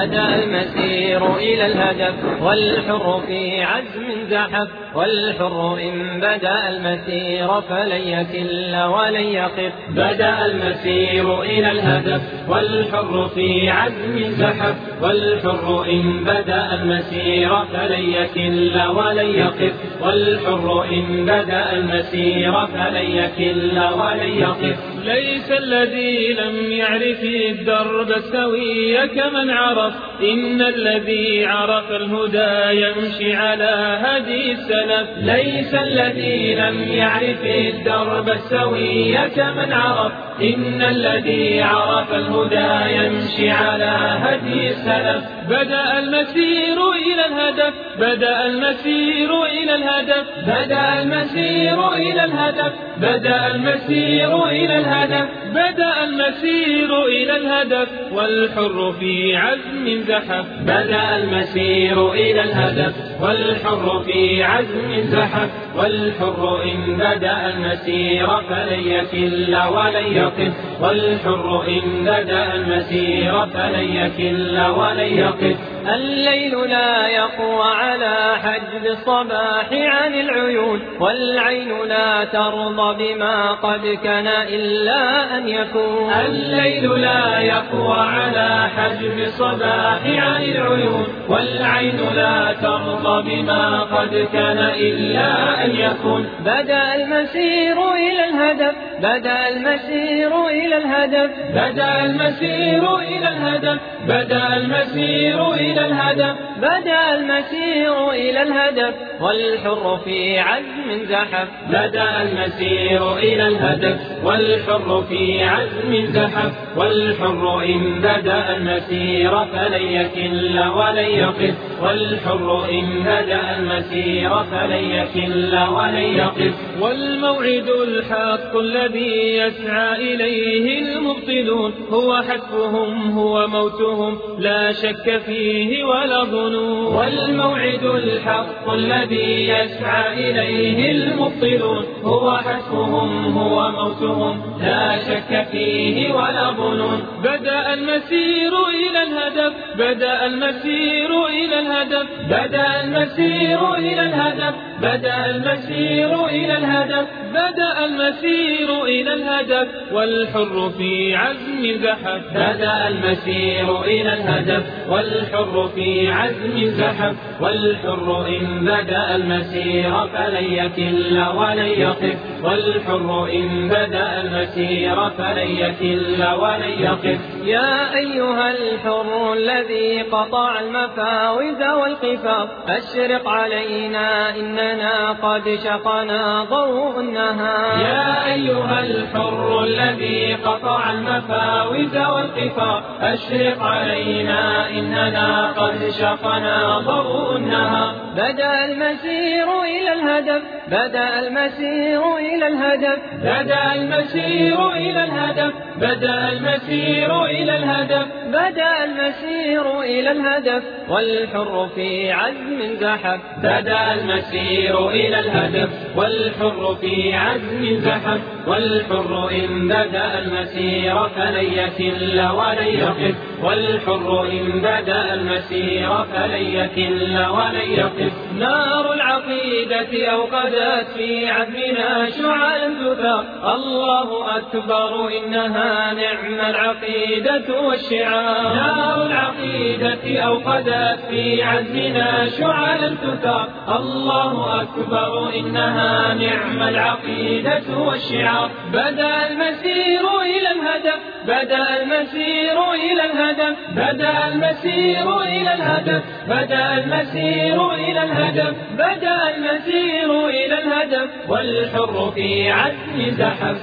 بدا المسير إلى الهدف والحر في عزم زحف والحر إن بدا المسير فلن يكل ولن يقف. بدا المسير إلى الهدف والحر في عزم زحف والحر إن بدا المسير فلن يكل ولن يقف. والحر إن بدا المسير فلن يكل ولن يقف. ليس الذي لم يعرف الدرب السوي كمن عرف. إن الذي عرف الهدى يمشي على هدي السلف. ليس الذي لم يعرف الدرب السوي كمن عرف. إن الذي عرف الهدى يمشي على هدي السلف بدأ المسير إلى الهدف. بدأ المسير إلى الهدف. بدأ المسير إلى الهدف. بدأ المسير إلى الهدف. بدأ المسير إلى الهدف والحر في عزم زحف. بدأ المسير إلى الهدف والحر في عزم زحف. والحر إن بدأ المسير فلن يكل ولن يقف والحر إن بدأ المسير فلن يكل ولن يقف الليل لا يقوى على حجب الصباح عن العيون والعين لا ترضى بما قد كان إلا أن يكون. الليل لا يقوى على حجب الصباح عن العيون والعين لا ترضى بما قد كان إلا أن يكون. بدأ المسير إلى الهدف بدأ المسير إلى الهدف. بدأ المسير إلى الهدف. بدأ المسير إلى الهدف بدا المسير إلى الهدف والحر في عزم زحف. بدا المسير إلى الهدف والحر في عزم زحف. والحر إن بدا المسير فلن يكل ولن يقف. والحر إن بدا المسير فلن يكل ولن يقف. والموعد الحق الذي يسعى إليه المبطلون هو حتفهم هو موتهم لا شك فيه ولا ظنون والموعد الحق الذي يسعى إليه المبطلون. هو حتفهم هو موتهم لا شك فيه ولا ظنون. بدأ المسير إلى الهدف بدأ المسير إلى الهدف بدأ المسير إلى الهدف. بدأ المسير إلى الهدف بدأ المسير إلى الهدف والحر في عزم زحف بدأ المسير إلى الهدف والحر في عزم زحف والحر إن بدأ المسير فلن يكل ولن يقف. والحر إن بدأ المسير فلن يكل ولن يقف. يا أيها الحر الذي قطع المفاوز والقفاف أشرق علينا إننا قد شقنا ضوء النهار. يا أيها الحر الذي قطع المفاوز والقفاف أشرق علينا إننا قد شقنا ضوء النهار. بدأ المسير إلى الهدف بدأ المسير إلى الهدف بدأ المسير إلى الهدف بدأ المسير إلى الهدف بدأ المسير إلى الهدف. والحر في عزم زحف بدأ المسير إلى الهدف. والحر في عزم زحف والحر إن بدأ المسير فلن يكل ولن يقف والحر إن بدأ المسير فلن يكل ولن يقف نار العقيدة أوقدت في عزمنا شعاع تثار الله أكبر إنها نعم العقيدة والشعار. نار العقيدة أوقدت في عزمنا شعاع تثار الله أكبر إنها نعم العقيدة والشعار. بدا المسير إلى الهدف بدا المسير إلى الهدف بدا المسير إلى الهدف بدا المسير إلى الهدف بدا المسير إلى الهدف والحر في عزم زحف